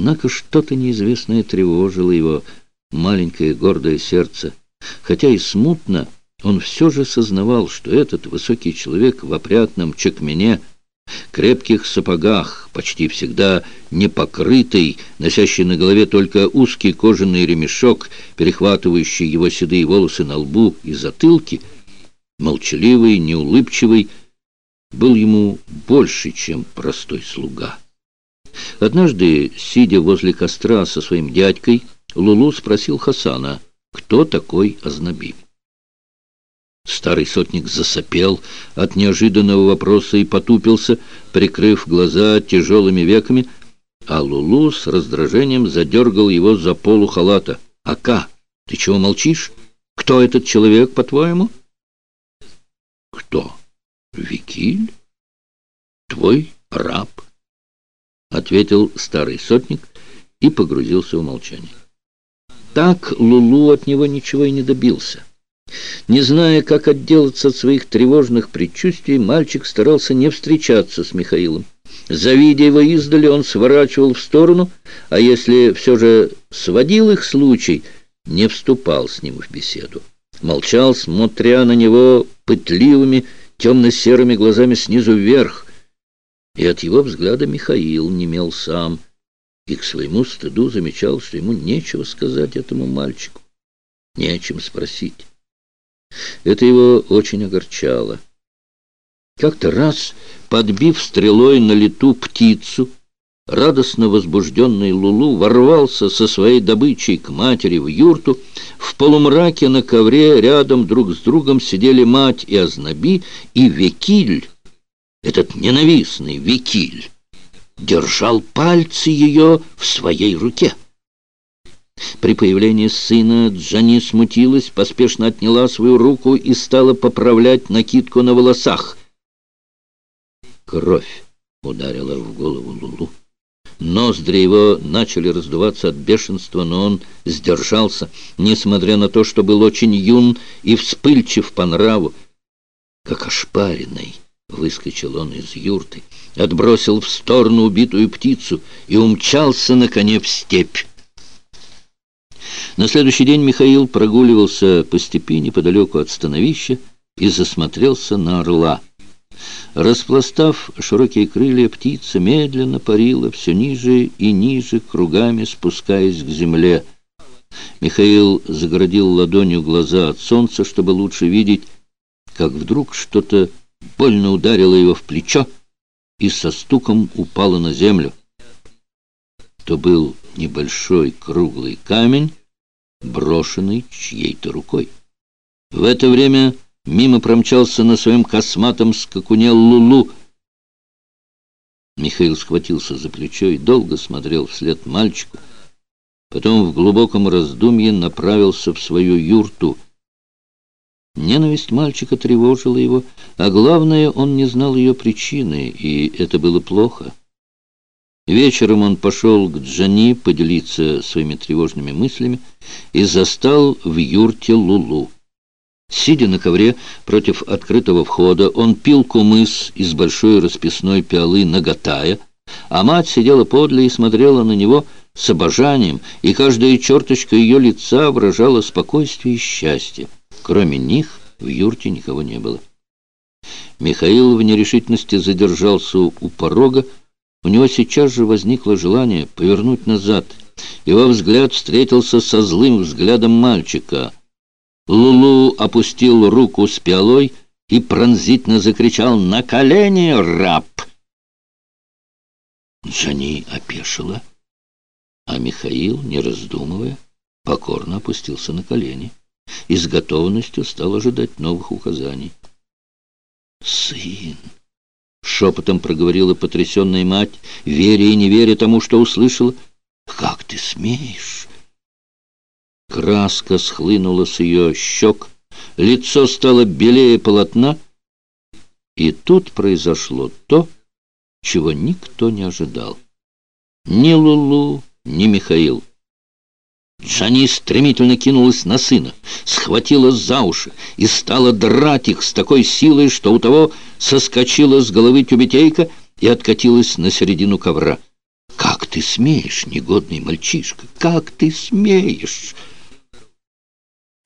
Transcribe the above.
Однако что-то неизвестное тревожило его маленькое гордое сердце. Хотя и смутно, он все же сознавал, что этот высокий человек в опрятном чекмене, крепких сапогах, почти всегда непокрытый, носящий на голове только узкий кожаный ремешок, перехватывающий его седые волосы на лбу и затылке, молчаливый, неулыбчивый, был ему больше, чем простой слуга. Однажды, сидя возле костра со своим дядькой, Лулу спросил Хасана, кто такой Азнаби. Старый сотник засопел от неожиданного вопроса и потупился, прикрыв глаза тяжелыми веками, а Лулу с раздражением задергал его за полу халата. «Ака, ты чего молчишь? Кто этот человек, по-твоему?» «Кто? Викиль? Твой раб?» — ответил старый сотник и погрузился в молчание. Так Лулу от него ничего и не добился. Не зная, как отделаться от своих тревожных предчувствий, мальчик старался не встречаться с Михаилом. Завидя его издали, он сворачивал в сторону, а если все же сводил их случай, не вступал с ним в беседу. Молчал, смотря на него пытливыми, темно-серыми глазами снизу вверх, и от его взгляда Михаил немел сам, и к своему стыду замечал, что ему нечего сказать этому мальчику, не о чем спросить. Это его очень огорчало. Как-то раз, подбив стрелой на лету птицу, радостно возбужденный Лулу ворвался со своей добычей к матери в юрту. В полумраке на ковре рядом друг с другом сидели мать и Азнаби, и Векиль, этот ненавистный Викиль, держал пальцы ее в своей руке. При появлении сына Джани смутилась, поспешно отняла свою руку и стала поправлять накидку на волосах. Кровь ударила в голову Лулу. Ноздри его начали раздуваться от бешенства, но он сдержался, несмотря на то, что был очень юн и вспыльчив по нраву, как ошпаренный. Выскочил он из юрты, отбросил в сторону убитую птицу и умчался на коне в степь. На следующий день Михаил прогуливался по степи неподалеку от становища и засмотрелся на орла. Распластав широкие крылья, птица медленно парила все ниже и ниже, кругами спускаясь к земле. Михаил загородил ладонью глаза от солнца, чтобы лучше видеть, как вдруг что-то больно ударила его в плечо и со стуком упала на землю. То был небольшой круглый камень, брошенный чьей-то рукой. В это время мимо промчался на своем косматом скакуне Лулу. Михаил схватился за плечо и долго смотрел вслед мальчику. Потом в глубоком раздумье направился в свою юрту — Ненависть мальчика тревожила его, а главное, он не знал ее причины, и это было плохо. Вечером он пошел к Джани поделиться своими тревожными мыслями и застал в юрте Лулу. Сидя на ковре против открытого входа, он пил кумыс из большой расписной пиалы наготая, а мать сидела подле и смотрела на него с обожанием, и каждая черточка ее лица выражала спокойствие и счастье. Кроме них в юрте никого не было. Михаил в нерешительности задержался у порога. У него сейчас же возникло желание повернуть назад. Его взгляд встретился со злым взглядом мальчика. Лулу опустил руку с пиалой и пронзительно закричал «На колени, раб!» Джани опешила, а Михаил, не раздумывая, покорно опустился на колени и с готовностью стал ожидать новых указаний. «Сын!» — шепотом проговорила потрясенная мать, веря и не веря тому, что услышала. «Как ты смеешь?» Краска схлынула с ее щек, лицо стало белее полотна, и тут произошло то, чего никто не ожидал. Ни Лулу, ни Михаил. Джани стремительно кинулась на сына, схватила за уши и стала драть их с такой силой, что у того соскочила с головы тюбетейка и откатилась на середину ковра. «Как ты смеешь, негодный мальчишка? Как ты смеешь?»